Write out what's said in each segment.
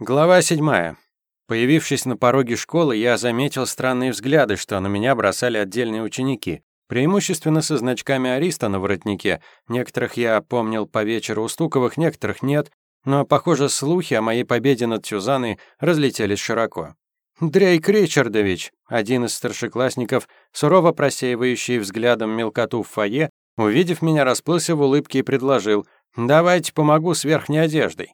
Глава седьмая. Появившись на пороге школы, я заметил странные взгляды, что на меня бросали отдельные ученики. Преимущественно со значками ариста на воротнике. Некоторых я помнил по вечеру у Стуковых, некоторых нет. Но, похоже, слухи о моей победе над Тюзаной разлетелись широко. Дрейк Ричардович, один из старшеклассников, сурово просеивающий взглядом мелкоту в фойе, увидев меня, расплылся в улыбке и предложил «Давайте помогу с верхней одеждой».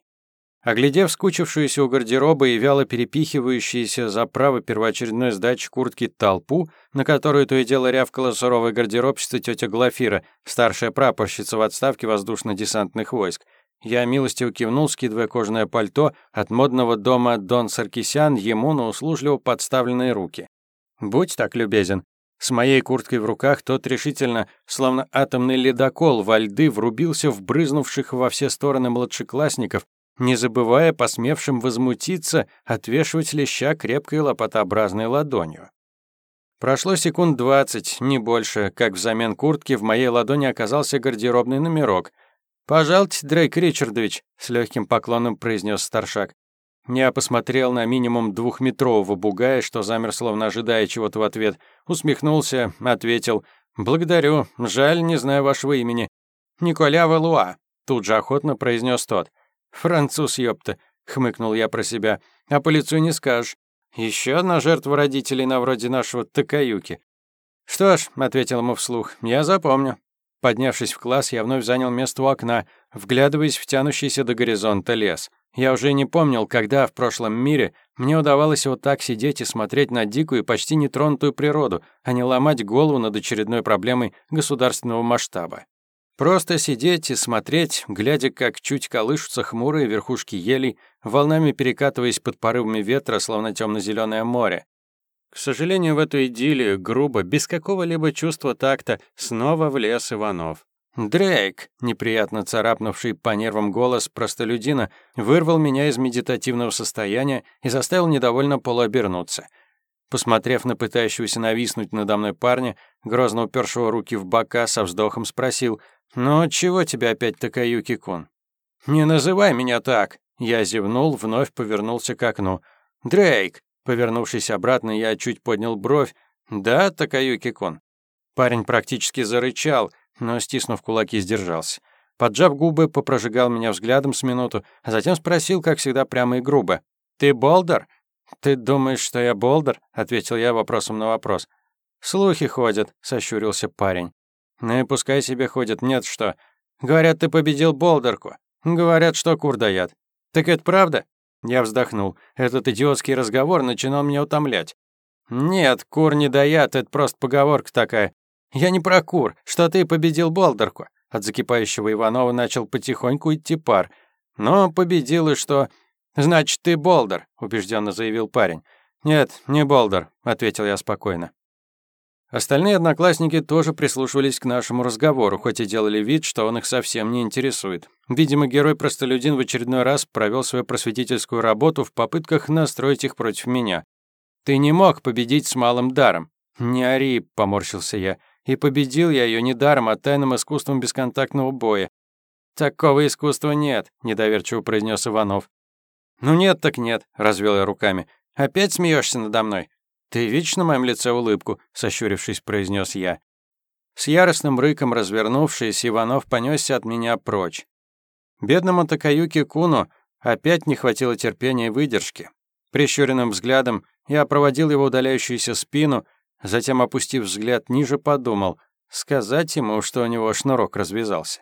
Оглядев скучившуюся у гардероба и вяло перепихивающуюся за право первоочередной сдачи куртки толпу, на которую то и дело рявкала суровая гардеробщица тетя Глафира, старшая прапорщица в отставке воздушно-десантных войск, я милостиво кивнул, скидывая кожаное пальто от модного дома Дон Саркисян ему на услужливо подставленные руки. «Будь так любезен». С моей курткой в руках тот решительно, словно атомный ледокол во льды, врубился в брызнувших во все стороны младшеклассников, не забывая посмевшим возмутиться отвешивать леща крепкой лопатообразной ладонью. Прошло секунд двадцать, не больше, как взамен куртки в моей ладони оказался гардеробный номерок. «Пожалуйте, Дрейк Ричардович», — с легким поклоном произнес старшак. Я посмотрел на минимум двухметрового бугая, что замер, словно ожидая чего-то в ответ. Усмехнулся, ответил. «Благодарю. Жаль, не знаю вашего имени». «Николя Валуа», — тут же охотно произнес тот. «Француз, ёпта», — хмыкнул я про себя. «А по лицу не скажешь. Еще одна жертва родителей на вроде нашего Такаюки». «Что ж», — ответил ему вслух, — «я запомню». Поднявшись в класс, я вновь занял место у окна, вглядываясь в тянущийся до горизонта лес. Я уже не помнил, когда в прошлом мире мне удавалось вот так сидеть и смотреть на дикую почти нетронутую природу, а не ломать голову над очередной проблемой государственного масштаба. Просто сидеть и смотреть, глядя, как чуть колышутся хмурые верхушки елей, волнами перекатываясь под порывами ветра, словно темно-зеленое море. К сожалению, в эту идиллию, грубо, без какого-либо чувства такта, снова влез Иванов. «Дрейк!» — неприятно царапнувший по нервам голос простолюдина вырвал меня из медитативного состояния и заставил недовольно полуобернуться. Посмотрев на пытающегося нависнуть надо мной парня, грозно упершего руки в бока, со вздохом спросил — «Ну, чего тебе опять Такаюки-кун?» «Не называй меня так!» Я зевнул, вновь повернулся к окну. «Дрейк!» Повернувшись обратно, я чуть поднял бровь. «Да, Такаюки-кун?» Парень практически зарычал, но, стиснув кулаки, сдержался. Поджав губы, попрожигал меня взглядом с минуту, а затем спросил, как всегда, прямо и грубо. «Ты Болдер?» «Ты думаешь, что я Болдер?» — ответил я вопросом на вопрос. «Слухи ходят», — сощурился парень. Ну и пускай себе ходят, нет что. Говорят, ты победил Болдерку. Говорят, что кур дает. Так это правда? Я вздохнул. Этот идиотский разговор начинал меня утомлять. Нет, кур не дают, это просто поговорка такая. Я не про кур, что ты победил Болдерку. От закипающего Иванова начал потихоньку идти пар. Но победил и что? Значит, ты Болдер, убежденно заявил парень. Нет, не Болдер, ответил я спокойно. Остальные одноклассники тоже прислушивались к нашему разговору, хоть и делали вид, что он их совсем не интересует. Видимо, герой-простолюдин в очередной раз провел свою просветительскую работу в попытках настроить их против меня. «Ты не мог победить с малым даром». «Не ори», — поморщился я. «И победил я ее не даром, а тайным искусством бесконтактного боя». «Такого искусства нет», — недоверчиво произнес Иванов. «Ну нет так нет», — развел я руками. «Опять смеешься надо мной? «Ты видишь на моем лице улыбку?» — сощурившись, произнес я. С яростным рыком развернувшись, Иванов понесся от меня прочь. Бедному Такаюки Куну опять не хватило терпения и выдержки. Прищуренным взглядом я проводил его удаляющуюся спину, затем, опустив взгляд ниже, подумал, сказать ему, что у него шнурок развязался.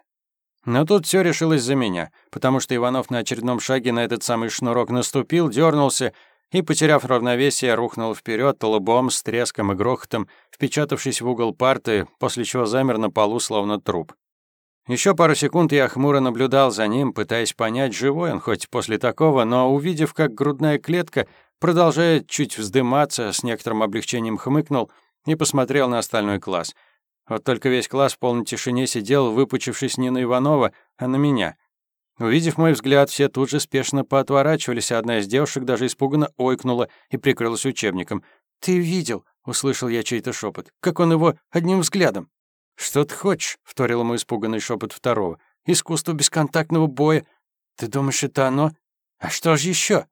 Но тут все решилось за меня, потому что Иванов на очередном шаге на этот самый шнурок наступил, дернулся и, потеряв равновесие, рухнул вперед лбом с треском и грохотом, впечатавшись в угол парты, после чего замер на полу, словно труп. Еще пару секунд я хмуро наблюдал за ним, пытаясь понять, живой он хоть после такого, но увидев, как грудная клетка продолжает чуть вздыматься, с некоторым облегчением хмыкнул и посмотрел на остальной класс. Вот только весь класс в полной тишине сидел, выпучившись не на Иванова, а на меня — Увидев мой взгляд, все тут же спешно поотворачивались, а одна из девушек даже испуганно ойкнула и прикрылась учебником. «Ты видел?» — услышал я чей-то шепот. «Как он его одним взглядом?» «Что ты хочешь?» — вторил ему испуганный шепот второго. «Искусство бесконтактного боя. Ты думаешь, это оно? А что же еще?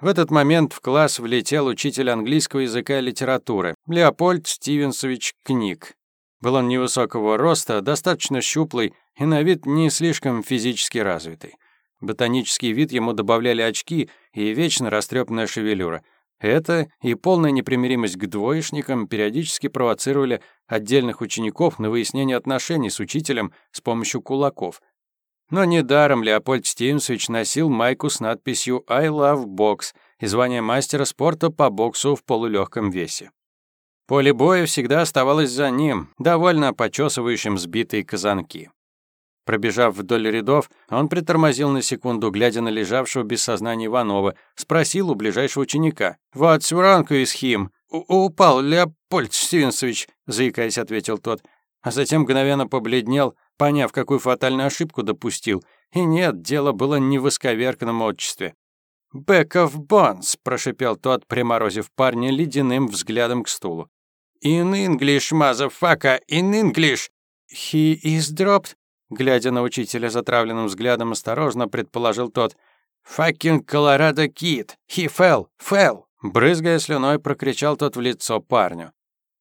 В этот момент в класс влетел учитель английского языка и литературы Леопольд Стивенсович Книг. Был он невысокого роста, достаточно щуплый и на вид не слишком физически развитый. Ботанический вид ему добавляли очки и вечно растрепанная шевелюра. Это и полная непримиримость к двоечникам периодически провоцировали отдельных учеников на выяснение отношений с учителем с помощью кулаков. Но недаром Леопольд Стивенсович носил майку с надписью «I love box» и звание мастера спорта по боксу в полулегком весе. Поле боя всегда оставалось за ним, довольно почесывающим сбитые казанки. Пробежав вдоль рядов, он притормозил на секунду, глядя на лежавшего без сознания Иванова, спросил у ближайшего ученика. «What's wrong with him?» «Упал, Леопольд Стивенсович», — заикаясь, ответил тот. А затем мгновенно побледнел, поняв, какую фатальную ошибку допустил. И нет, дело было не в исковерканном отчестве. «Back of bones», — прошипел тот, приморозив парня ледяным взглядом к стулу. «In English, motherfucker, in English!» «He is dropped», — глядя на учителя затравленным взглядом, осторожно предположил тот. «Fucking Colorado Kid! He fell! Fell!» Брызгая слюной, прокричал тот в лицо парню.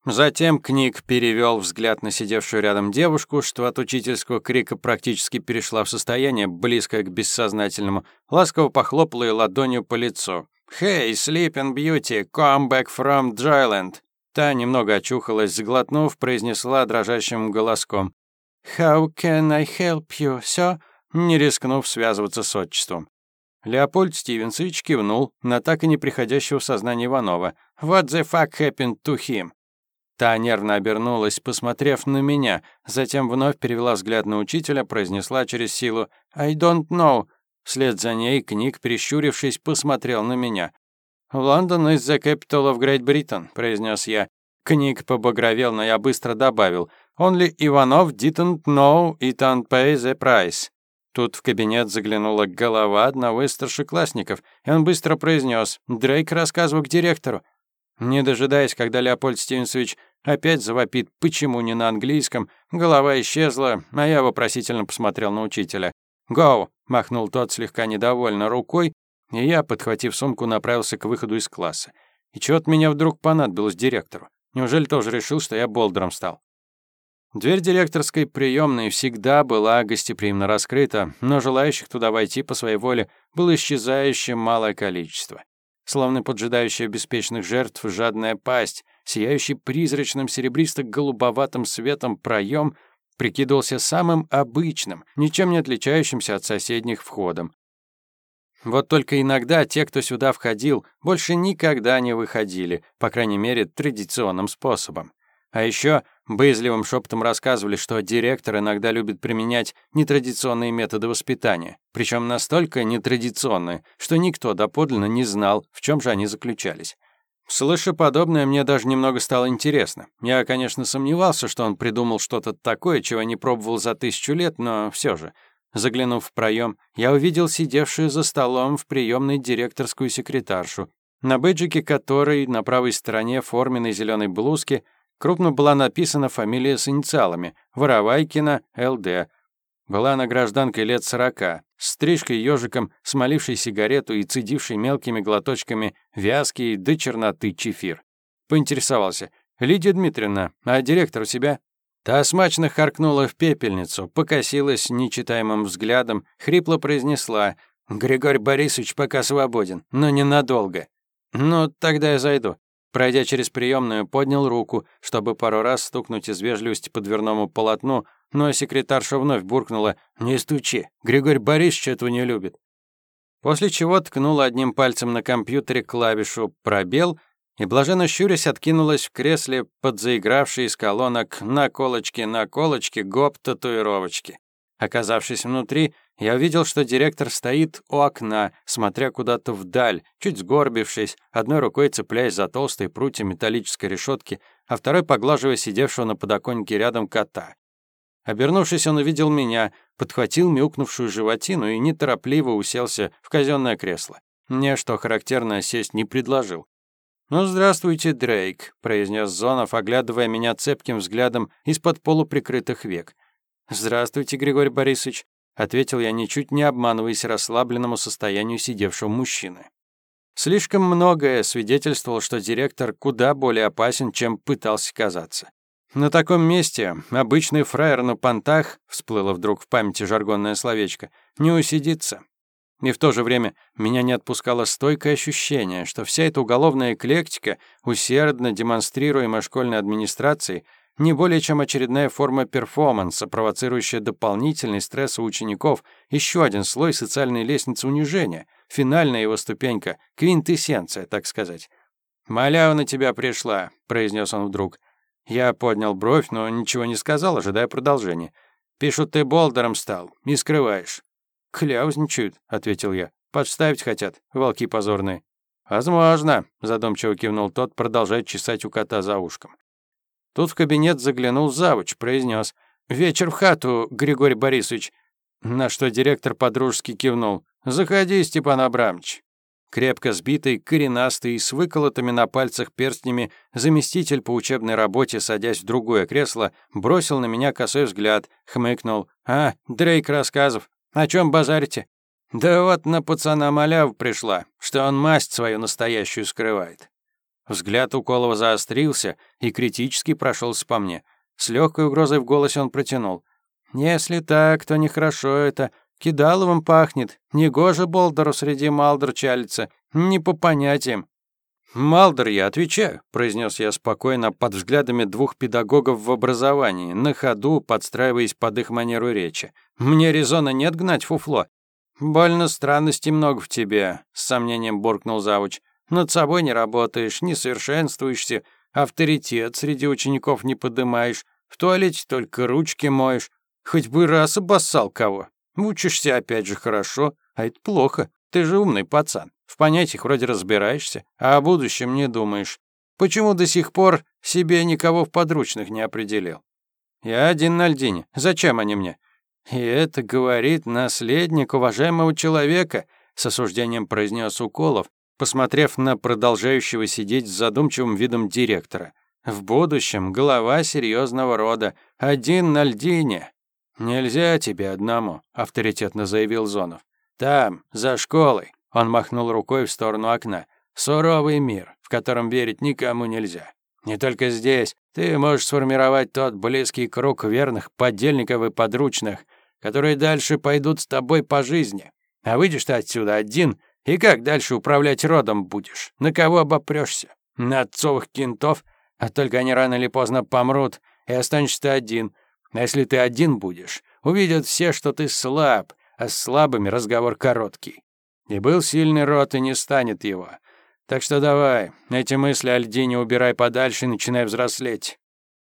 Затем Книг перевел взгляд на сидевшую рядом девушку, что от учительского крика практически перешла в состояние, близкое к бессознательному, ласково похлопал ее ладонью по лицу. «Hey, Sleeping Beauty, come back from Dryland!» Та, немного очухалась, заглотнув, произнесла дрожащим голоском. «How can I help you, sir?» не рискнув связываться с отчеством. Леопольд Стивенсович кивнул на так и не приходящего в сознание Иванова. «What the fuck happened to him?» Та нервно обернулась, посмотрев на меня, затем вновь перевела взгляд на учителя, произнесла через силу «I don't know». Вслед за ней книг, прищурившись, посмотрел на меня. «Лондон is the capital of Great Britain», — произнес я. Книг побагровел, но я быстро добавил. «Only Иванов didn't know it and pay the price». Тут в кабинет заглянула голова одного из старшеклассников, и он быстро произнес «Дрейк рассказывал к директору». Не дожидаясь, когда Леопольд Стивенсович опять завопит «почему не на английском?», голова исчезла, а я вопросительно посмотрел на учителя. «Гоу!» — махнул тот слегка недовольно рукой, и я, подхватив сумку, направился к выходу из класса. И чего от меня вдруг понадобилось директору? Неужели тоже решил, что я болдером стал? Дверь директорской приемной всегда была гостеприимно раскрыта, но желающих туда войти по своей воле было исчезающее малое количество словно поджидающая беспечных жертв жадная пасть, сияющий призрачным серебристо-голубоватым светом проем, прикидывался самым обычным, ничем не отличающимся от соседних входом. Вот только иногда те, кто сюда входил, больше никогда не выходили, по крайней мере, традиционным способом. А еще боязливым шепотом рассказывали, что директор иногда любит применять нетрадиционные методы воспитания, причем настолько нетрадиционные, что никто доподлинно не знал, в чем же они заключались. Слыша подобное, мне даже немного стало интересно. Я, конечно, сомневался, что он придумал что-то такое, чего не пробовал за тысячу лет, но все же. Заглянув в проем, я увидел сидевшую за столом в приемной директорскую секретаршу, на бэджике которой на правой стороне форменной зеленой блузки Крупно была написана фамилия с инициалами Воровайкина, ЛД. Была она гражданкой лет сорока, с стрижкой ежиком, смолившей сигарету и цедившей мелкими глоточками вязкий до черноты чефир. Поинтересовался. «Лидия Дмитриевна, а директор у себя?» Та смачно харкнула в пепельницу, покосилась нечитаемым взглядом, хрипло произнесла. «Григорий Борисович пока свободен, но ненадолго». «Ну, тогда я зайду». Пройдя через приемную, поднял руку, чтобы пару раз стукнуть из вежливости по дверному полотну, но секретарша вновь буркнула «Не стучи, Григорий Борисович этого не любит». После чего ткнула одним пальцем на компьютере клавишу «Пробел» и, блаженно щурясь, откинулась в кресле под заигравшие из колонок «Наколочки, наколочки, гоп, татуировочки». Оказавшись внутри, я увидел, что директор стоит у окна, смотря куда-то вдаль, чуть сгорбившись, одной рукой цепляясь за толстые прутья металлической решетки, а второй поглаживая сидевшего на подоконнике рядом кота. Обернувшись, он увидел меня, подхватил мяукнувшую животину и неторопливо уселся в казенное кресло. Мне, что характерно, сесть не предложил. «Ну, здравствуйте, Дрейк», — произнес Зонов, оглядывая меня цепким взглядом из-под полуприкрытых век. «Здравствуйте, Григорий Борисович», — ответил я, ничуть не обманываясь расслабленному состоянию сидевшего мужчины. Слишком многое свидетельствовало, что директор куда более опасен, чем пытался казаться. На таком месте обычный фраер на понтах, всплыло вдруг в памяти жаргонное словечко, не усидится. И в то же время меня не отпускало стойкое ощущение, что вся эта уголовная эклектика, усердно демонстрируемая школьной администрацией, не более чем очередная форма перформанса, провоцирующая дополнительный стресс у учеников, еще один слой социальной лестницы унижения, финальная его ступенька, квинтэссенция, так сказать. «Малява на тебя пришла», — произнес он вдруг. Я поднял бровь, но ничего не сказал, ожидая продолжения. «Пишут, ты болдером стал, не скрываешь». «Кляузничают», — ответил я. «Подставить хотят, волки позорные». «Возможно», — задумчиво кивнул тот, продолжая чесать у кота за ушком. Тут в кабинет заглянул завуч, произнес «Вечер в хату, Григорий Борисович». На что директор подружески кивнул «Заходи, Степан Абрамович». Крепко сбитый, коренастый и с выколотыми на пальцах перстнями, заместитель по учебной работе, садясь в другое кресло, бросил на меня косой взгляд, хмыкнул. «А, Дрейк рассказов. О чем базарите?» «Да вот на пацана маляву пришла, что он масть свою настоящую скрывает». Взгляд Уколова заострился и критически прошелся по мне. С легкой угрозой в голосе он протянул. «Если так, то нехорошо это. Кидаловым пахнет. Негоже Болдеру среди Малдер чалится. Не по понятиям». «Малдер, я отвечаю», — произнес я спокойно под взглядами двух педагогов в образовании, на ходу подстраиваясь под их манеру речи. «Мне резона нет гнать фуфло». «Больно странностей много в тебе», — с сомнением буркнул завуч. Над собой не работаешь, не совершенствуешься, авторитет среди учеников не подымаешь, в туалете только ручки моешь. Хоть бы раз обоссал кого. Учишься опять же хорошо, а это плохо. Ты же умный пацан. В понятиях вроде разбираешься, а о будущем не думаешь. Почему до сих пор себе никого в подручных не определил? Я один на льдине. Зачем они мне? И это говорит наследник уважаемого человека, с осуждением произнес Уколов, посмотрев на продолжающего сидеть с задумчивым видом директора. В будущем глава серьезного рода, один на льдине. Нельзя тебе одному, авторитетно заявил Зонов. Там, за школой, он махнул рукой в сторону окна. Суровый мир, в котором верить никому нельзя. Не только здесь. Ты можешь сформировать тот близкий круг верных подельников и подручных, которые дальше пойдут с тобой по жизни. А выйдешь ты отсюда один, и как дальше управлять родом будешь? На кого обопрешься? На отцовых кентов? А только они рано или поздно помрут, и останешься ты один. А если ты один будешь, увидят все, что ты слаб, а с слабыми разговор короткий. И был сильный род, и не станет его. Так что давай, эти мысли о льдине убирай подальше и начинай взрослеть.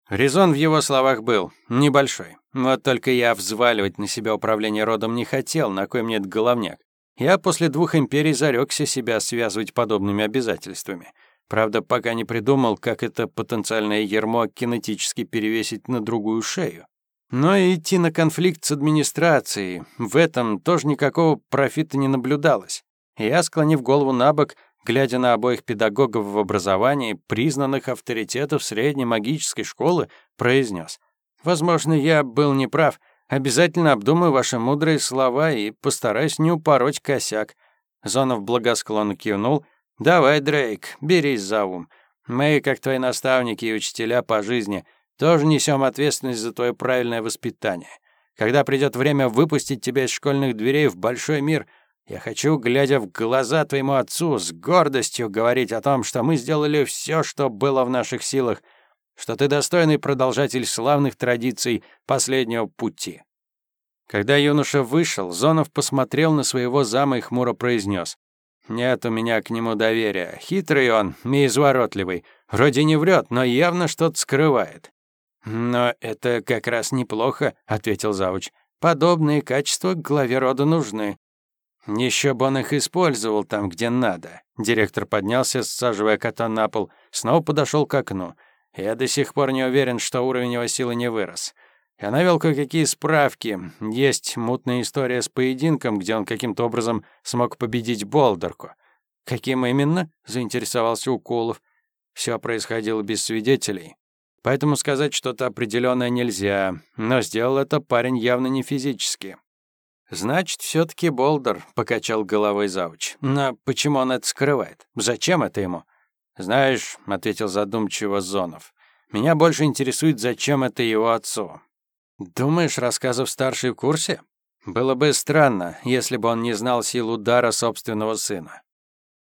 Резон в его словах был небольшой. Вот только я взваливать на себя управление родом не хотел, на кой мне этот головняк. Я после двух империй зарекся себя связывать подобными обязательствами. Правда, пока не придумал, как это потенциальное ермо кинетически перевесить на другую шею. Но и идти на конфликт с администрацией, в этом тоже никакого профита не наблюдалось. Я, склонив голову на бок, глядя на обоих педагогов в образовании, признанных авторитетов средней магической школы, произнес. «Возможно, я был неправ, Обязательно обдумаю ваши мудрые слова и постараюсь не упороть косяк». Зонов благосклонно кивнул. «Давай, Дрейк, берись за ум. Мы, как твои наставники и учителя по жизни, тоже несем ответственность за твое правильное воспитание. Когда придет время выпустить тебя из школьных дверей в большой мир, я хочу, глядя в глаза твоему отцу, с гордостью говорить о том, что мы сделали все, что было в наших силах, что ты достойный продолжатель славных традиций последнего пути». Когда юноша вышел, Зонов посмотрел на своего зама и хмуро произнес. «Нет у меня к нему доверия. Хитрый он и изворотливый. Вроде не врет, но явно что-то скрывает». «Но это как раз неплохо», — ответил Завуч. «Подобные качества главе рода нужны». «Еще бы он их использовал там, где надо». Директор поднялся, саживая кота на пол, снова подошел к окну. Я до сих пор не уверен, что уровень его силы не вырос. Я навел кое-какие справки. Есть мутная история с поединком, где он каким-то образом смог победить Болдерку. «Каким именно?» — заинтересовался Уколов. Все происходило без свидетелей. Поэтому сказать что-то определенное нельзя, но сделал это парень явно не физически. «Значит, все таки Болдер», — покачал головой Завуч. «Но почему он это скрывает? Зачем это ему?» «Знаешь», — ответил задумчиво Зонов, «меня больше интересует, зачем это его отцу». «Думаешь, рассказов старший в курсе?» «Было бы странно, если бы он не знал сил удара собственного сына».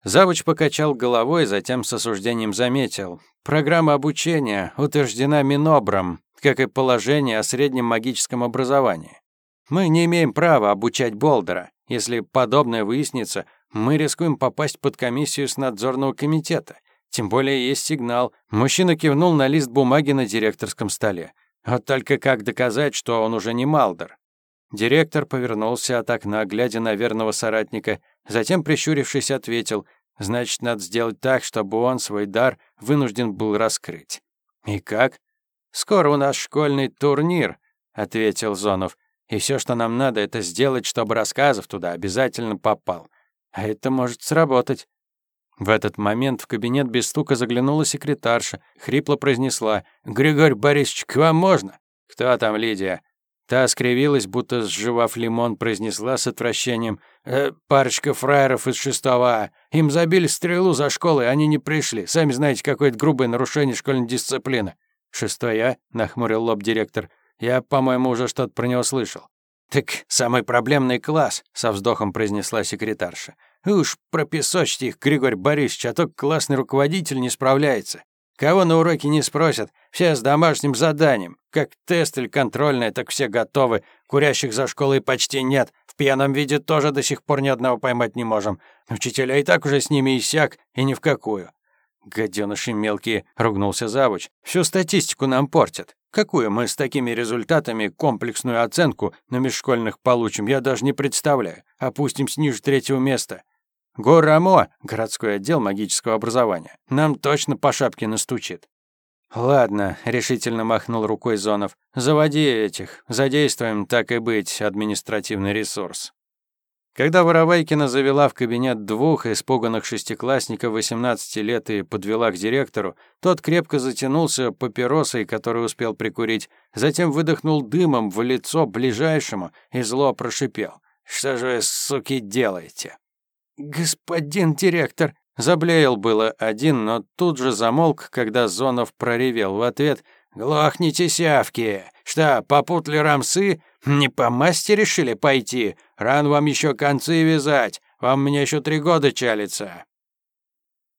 Завуч покачал головой, затем с осуждением заметил. «Программа обучения утверждена Минобром, как и положение о среднем магическом образовании. Мы не имеем права обучать Болдера. Если подобное выяснится, мы рискуем попасть под комиссию с надзорного комитета. Тем более есть сигнал. Мужчина кивнул на лист бумаги на директорском столе. Вот только как доказать, что он уже не Малдер? Директор повернулся от окна, глядя на верного соратника, затем, прищурившись, ответил, «Значит, надо сделать так, чтобы он свой дар вынужден был раскрыть». «И как?» «Скоро у нас школьный турнир», — ответил Зонов. И все, что нам надо, это сделать, чтобы рассказов туда обязательно попал. А это может сработать. В этот момент в кабинет без стука заглянула секретарша, хрипло произнесла «Григорий Борисович, к вам можно?» «Кто там, Лидия?» Та скривилась, будто сживав лимон, произнесла с отвращением э, «Парочка фраеров из шестого А. Им забили стрелу за школой, они не пришли. Сами знаете, какое-то грубое нарушение школьной дисциплины». «Шестой А?» — нахмурил лоб директор. Я, по-моему, уже что-то про него слышал. «Так самый проблемный класс», — со вздохом произнесла секретарша. «Уж пропесочьте их, Григорий Борисович, а то классный руководитель не справляется. Кого на уроке не спросят, все с домашним заданием. Как тест или контрольное, так все готовы. Курящих за школой почти нет. Пьяном виде тоже до сих пор ни одного поймать не можем. Учителя и так уже с ними иссяк, и ни в какую. «Гаденыши мелкие», — ругнулся завуч. «Всю статистику нам портят. Какую мы с такими результатами комплексную оценку на межшкольных получим, я даже не представляю. Опустимся ниже третьего места. Горамо, городской отдел магического образования, нам точно по шапке настучит». «Ладно», — решительно махнул рукой Зонов. «Заводи этих. Задействуем, так и быть, административный ресурс». Когда Воровайкина завела в кабинет двух испуганных шестиклассников 18 лет и подвела к директору, тот крепко затянулся папиросой, которую успел прикурить, затем выдохнул дымом в лицо ближайшему и зло прошипел. «Что же вы, суки, делаете?» «Господин директор!» Заблеял было один, но тут же замолк, когда Зонов проревел в ответ «Глохните, сявки! Что, попутали рамсы? Не по масти решили пойти? Ран вам еще концы вязать, вам мне еще три года чалится».